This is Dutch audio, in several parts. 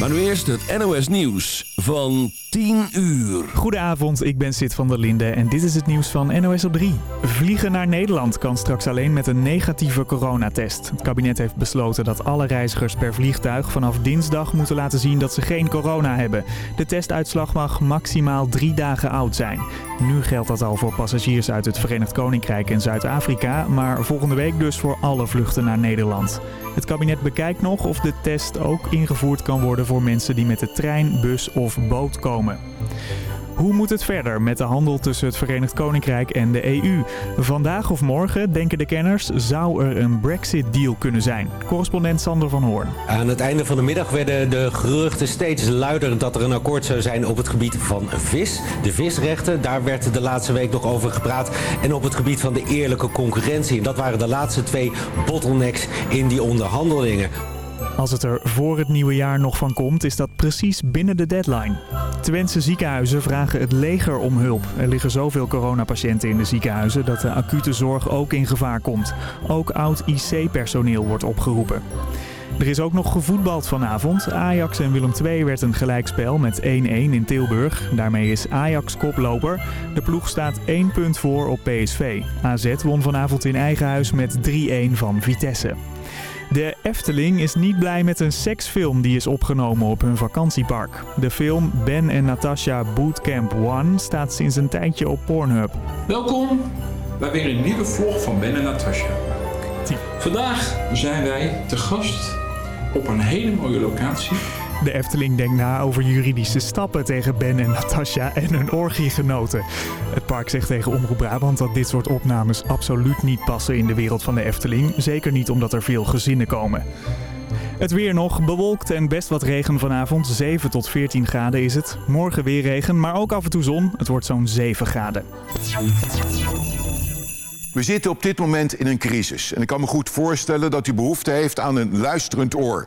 Maar nu eerst het NOS Nieuws van 10 uur. Goedenavond, ik ben Sid van der Linde en dit is het nieuws van NOS op 3. Vliegen naar Nederland kan straks alleen met een negatieve coronatest. Het kabinet heeft besloten dat alle reizigers per vliegtuig vanaf dinsdag moeten laten zien dat ze geen corona hebben. De testuitslag mag maximaal drie dagen oud zijn. Nu geldt dat al voor passagiers uit het Verenigd Koninkrijk en Zuid-Afrika, maar volgende week dus voor alle vluchten naar Nederland. Het kabinet bekijkt nog of de test ook ingevoerd kan worden voor mensen die met de trein, bus of boot komen. Hoe moet het verder met de handel tussen het Verenigd Koninkrijk en de EU? Vandaag of morgen, denken de kenners, zou er een Brexit-deal kunnen zijn. Correspondent Sander van Hoorn. Aan het einde van de middag werden de geruchten steeds luider dat er een akkoord zou zijn op het gebied van vis. De visrechten, daar werd de laatste week nog over gepraat. En op het gebied van de eerlijke concurrentie. En dat waren de laatste twee bottlenecks in die onderhandelingen. Als het er voor het nieuwe jaar nog van komt, is dat precies binnen de deadline. Twentse ziekenhuizen vragen het leger om hulp. Er liggen zoveel coronapatiënten in de ziekenhuizen dat de acute zorg ook in gevaar komt. Ook oud IC-personeel wordt opgeroepen. Er is ook nog gevoetbald vanavond. Ajax en Willem II werd een gelijkspel met 1-1 in Tilburg. Daarmee is Ajax koploper. De ploeg staat 1 punt voor op PSV. AZ won vanavond in eigen huis met 3-1 van Vitesse. De Efteling is niet blij met een seksfilm die is opgenomen op hun vakantiepark. De film Ben en Natasha Bootcamp 1 staat sinds een tijdje op Pornhub. Welkom bij weer een nieuwe vlog van Ben en Natasha. Vandaag zijn wij te gast op een hele mooie locatie. De Efteling denkt na over juridische stappen tegen Ben en Natasha en hun orgiegenoten. Het park zegt tegen Omroep Brabant dat dit soort opnames absoluut niet passen in de wereld van de Efteling. Zeker niet omdat er veel gezinnen komen. Het weer nog, bewolkt en best wat regen vanavond. 7 tot 14 graden is het. Morgen weer regen, maar ook af en toe zon. Het wordt zo'n 7 graden. We zitten op dit moment in een crisis. En ik kan me goed voorstellen dat u behoefte heeft aan een luisterend oor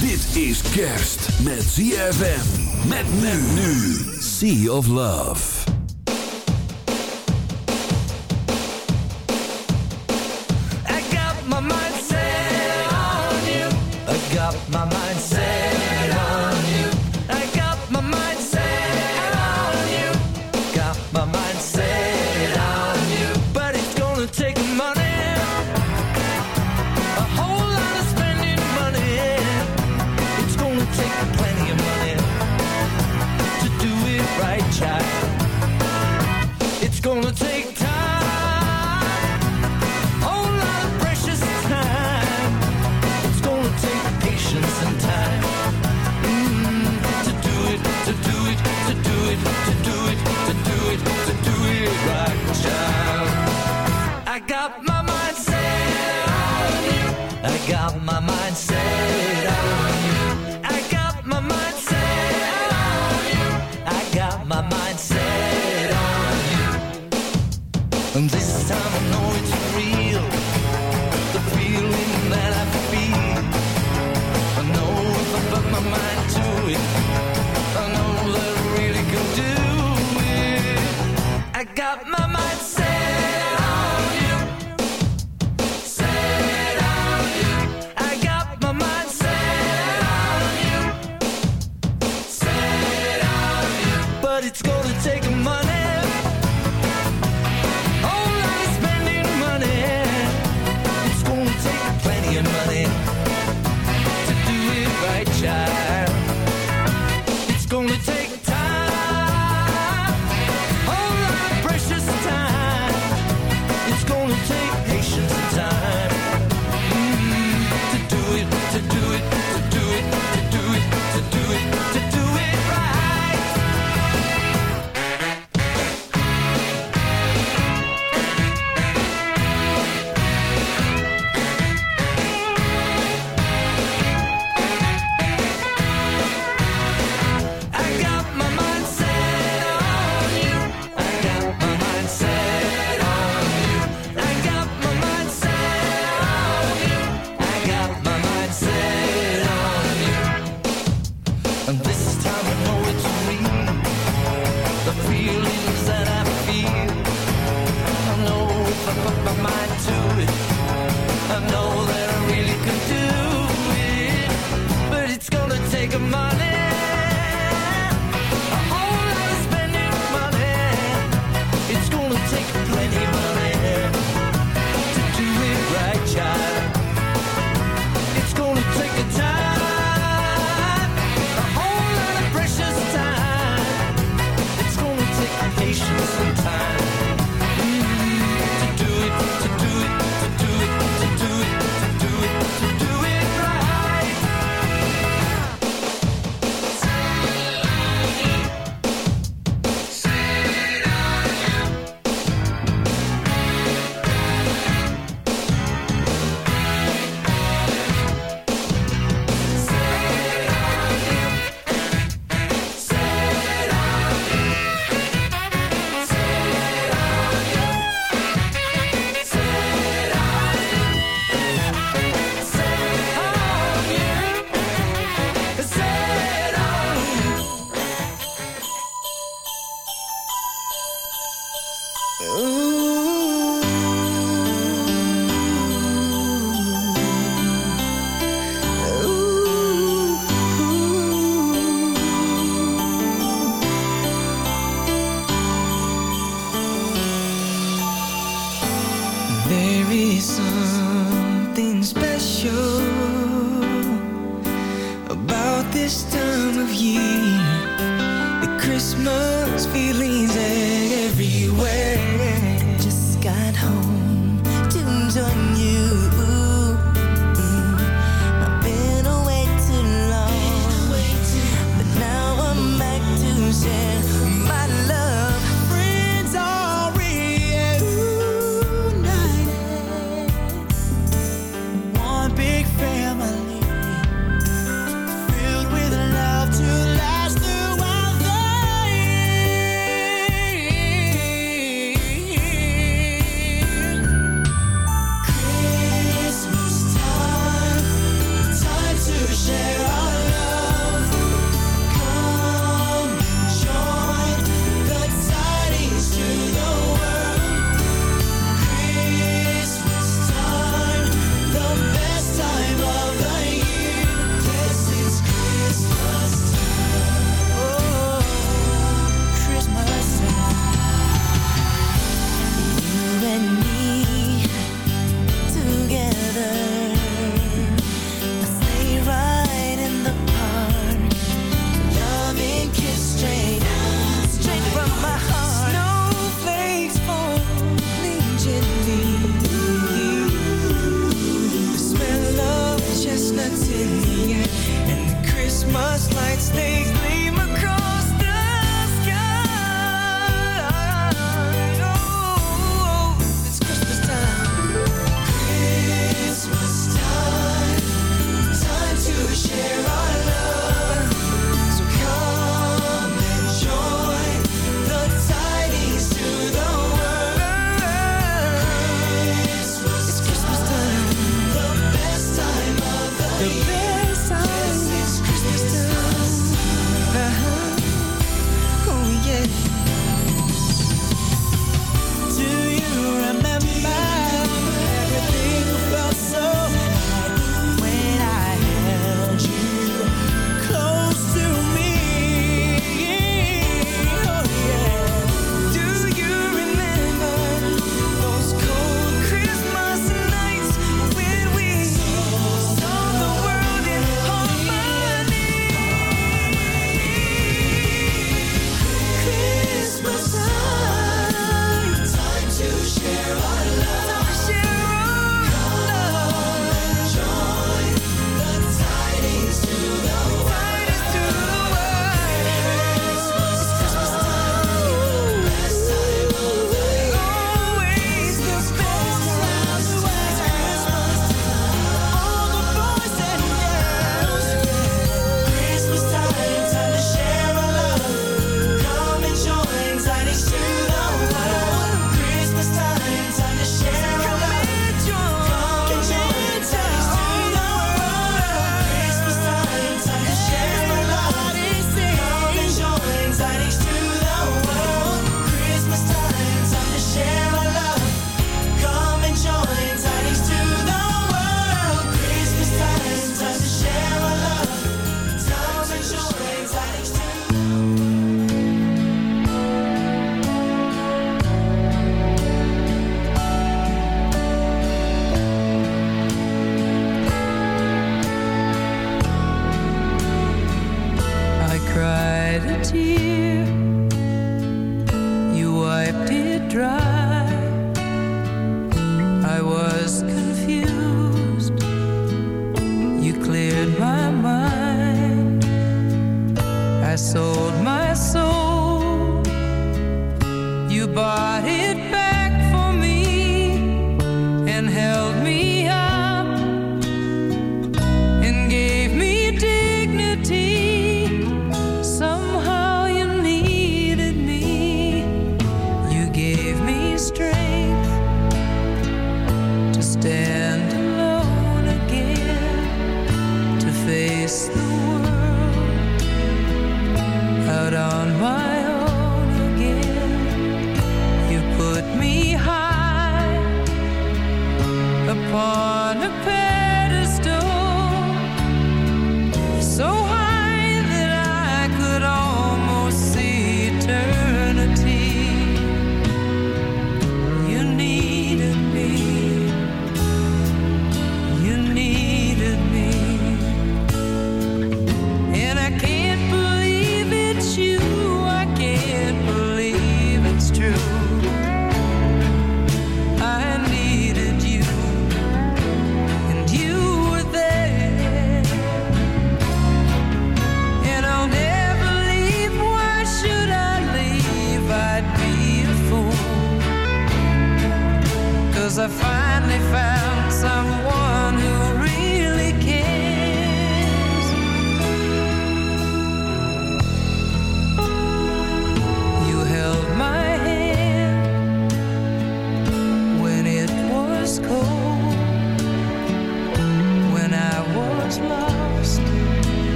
Dit is kerst met ZFM. Met men nu. Sea of Love. I got my mind set on you. I got my mind say take plenty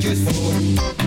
just for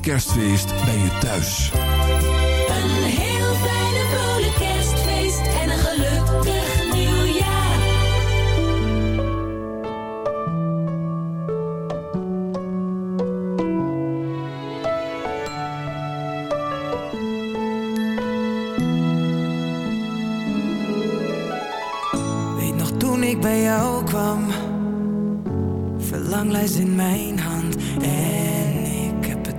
kerstfeest bij je thuis. Een heel fijne vrolijk kerstfeest en een gelukkig nieuwjaar. Weet nog toen ik bij jou kwam, verlanglijst in mijn hand en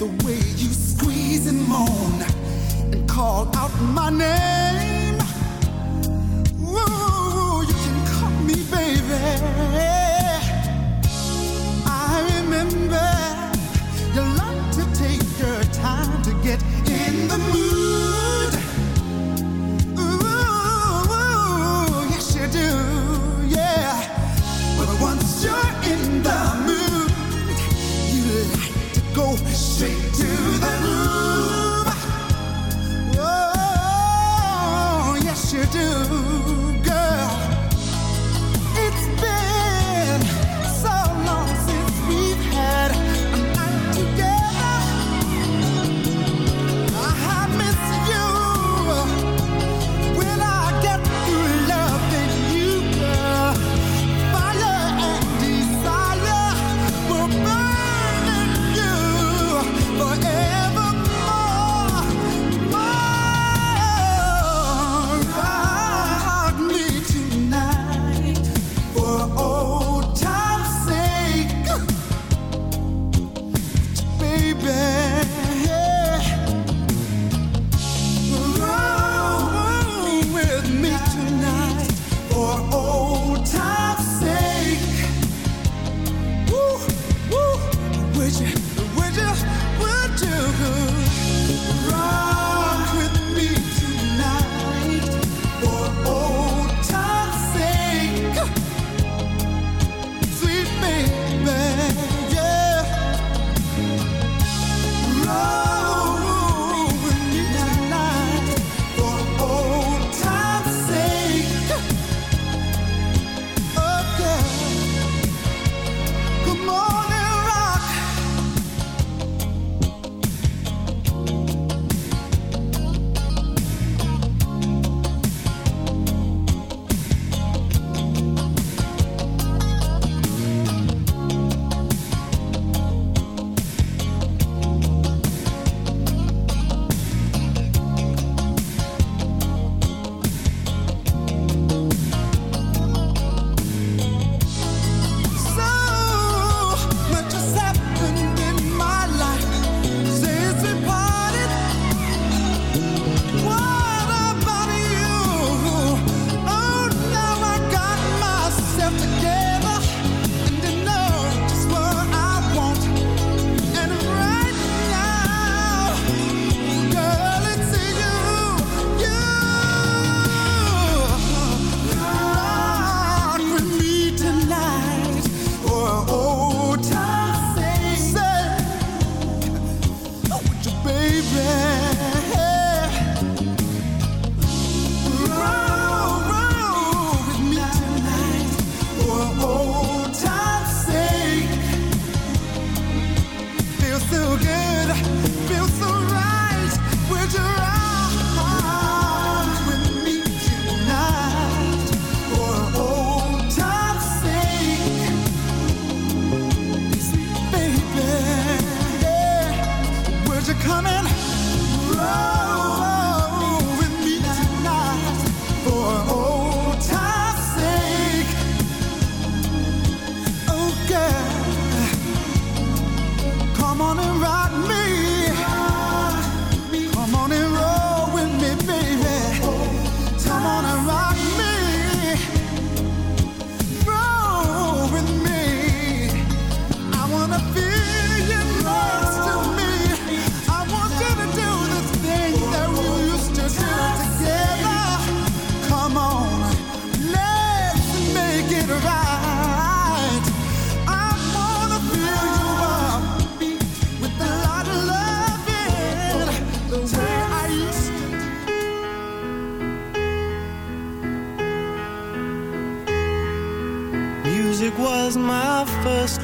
the way you squeeze and moan and call out my name. I'm on a rock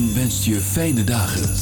en je fijne dagen.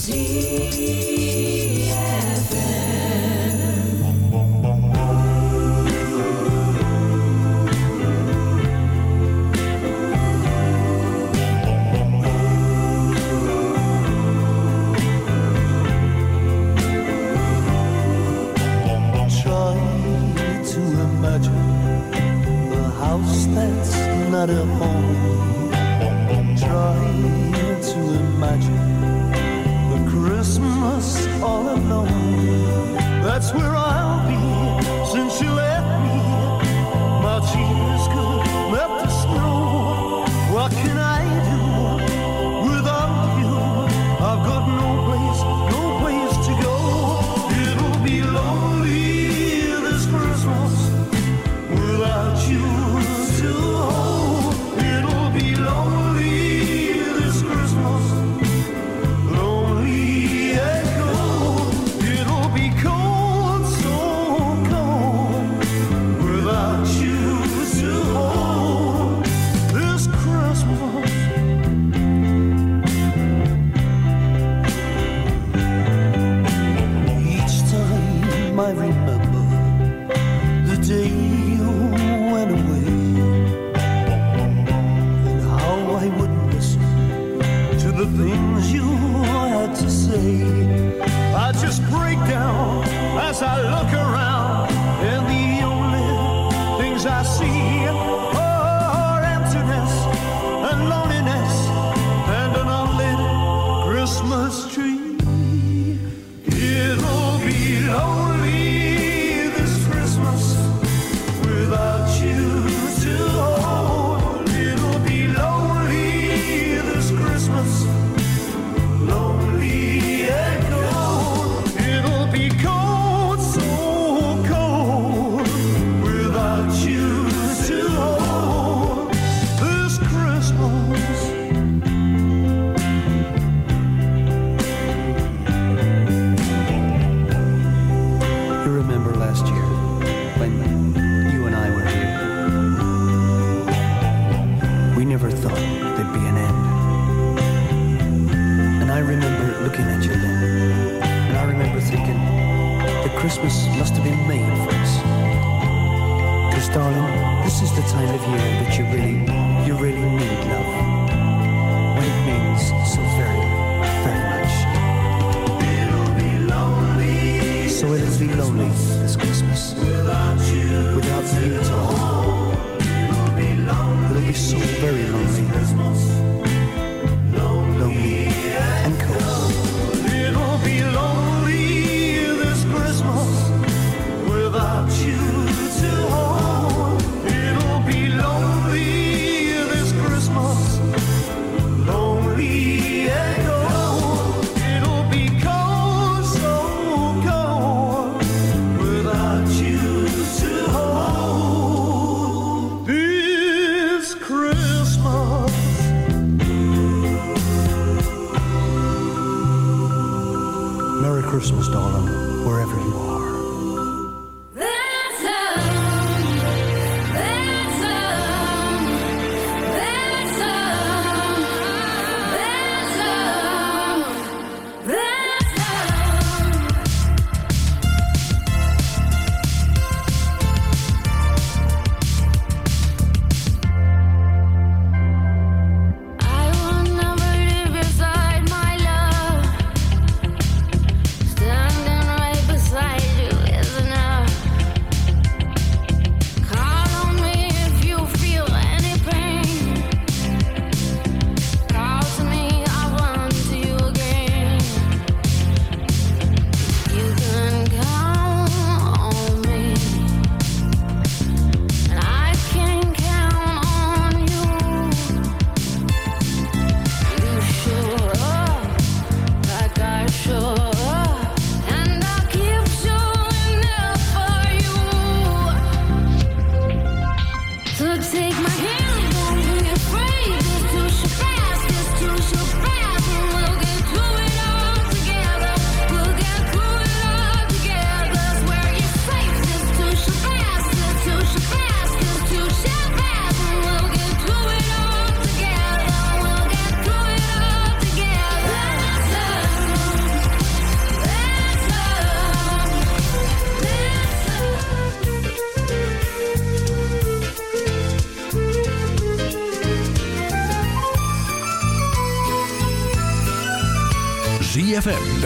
I look around. time of year. Christmas, darling, wherever you are.